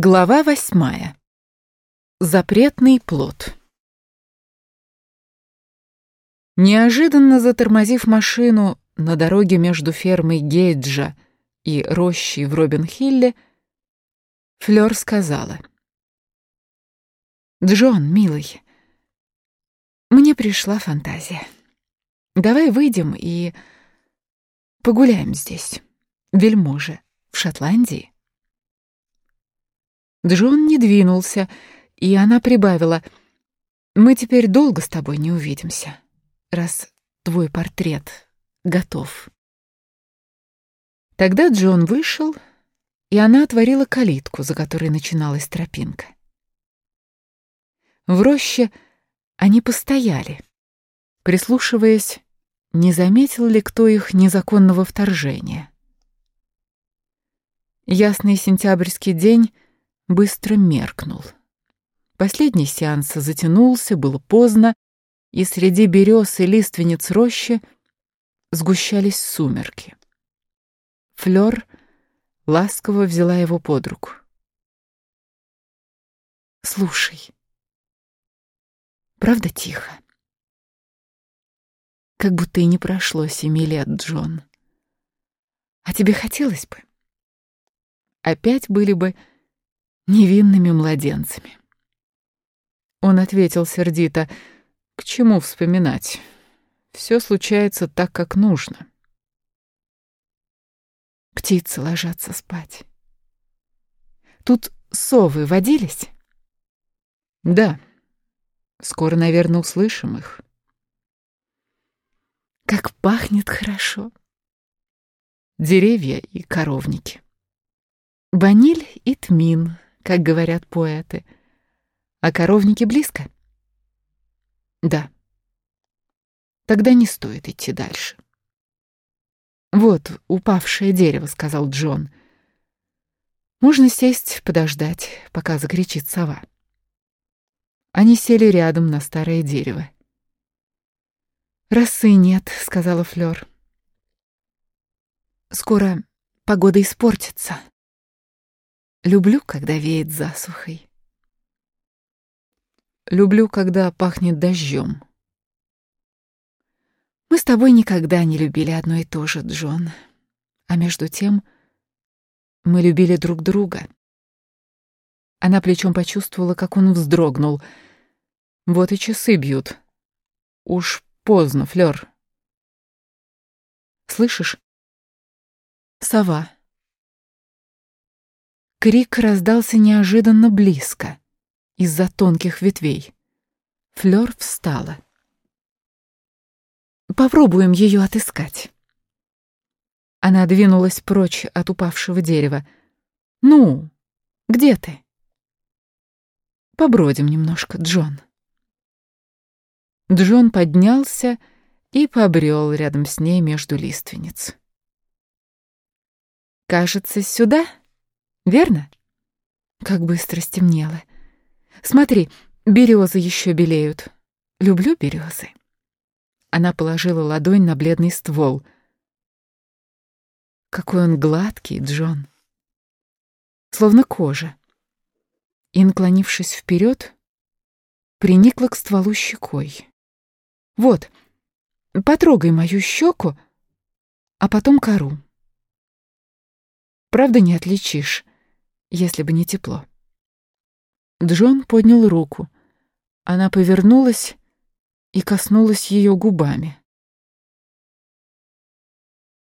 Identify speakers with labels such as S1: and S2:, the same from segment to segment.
S1: Глава восьмая. Запретный плод. Неожиданно затормозив машину на дороге между фермой Гейджа и рощей в Робин-Хилле, Флёр сказала. «Джон, милый, мне пришла фантазия. Давай выйдем и погуляем здесь, вельможи, в Шотландии». Джон не двинулся, и она прибавила. «Мы теперь долго с тобой не увидимся, раз твой портрет готов». Тогда Джон вышел, и она отворила калитку, за которой начиналась тропинка. В роще они постояли, прислушиваясь, не заметил ли кто их незаконного вторжения. Ясный сентябрьский день — быстро меркнул. Последний сеанс затянулся, было поздно, и среди берез и лиственниц рощи сгущались сумерки. Флёр ласково взяла его под руку. «Слушай, правда тихо? Как будто и не прошло семи лет, Джон. А тебе хотелось бы? Опять были бы невинными младенцами. Он ответил сердито, «К чему вспоминать? Все случается так, как нужно». Птицы ложатся спать. Тут совы водились? Да. Скоро, наверное, услышим их. Как пахнет хорошо. Деревья и коровники. Ваниль и тмин — как говорят поэты. А коровники близко? Да. Тогда не стоит идти дальше. Вот упавшее дерево, сказал Джон. Можно сесть, подождать, пока закричит сова. Они сели рядом на старое дерево. «Росы нет», — сказала Флёр. «Скоро погода испортится». Люблю, когда веет засухой. Люблю, когда пахнет дождем. Мы с тобой никогда не любили одно и то же, Джон. А между тем мы любили друг друга. Она плечом почувствовала, как он вздрогнул. Вот и часы бьют. Уж поздно, Флёр. Слышишь? Сова. Крик раздался неожиданно близко, из-за тонких ветвей. Флёр встала. «Попробуем ее отыскать». Она двинулась прочь от упавшего дерева. «Ну, где ты?» «Побродим немножко, Джон». Джон поднялся и побрел рядом с ней между лиственниц. «Кажется, сюда?» Верно? Как быстро стемнело. Смотри, березы еще белеют. Люблю березы. Она положила ладонь на бледный ствол. Какой он гладкий, Джон. Словно кожа. И, наклонившись вперед, приникла к стволу щекой. Вот, потрогай мою щеку, а потом кору. Правда, не отличишь если бы не тепло. Джон поднял руку. Она повернулась и коснулась ее губами.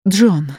S1: «Джон»,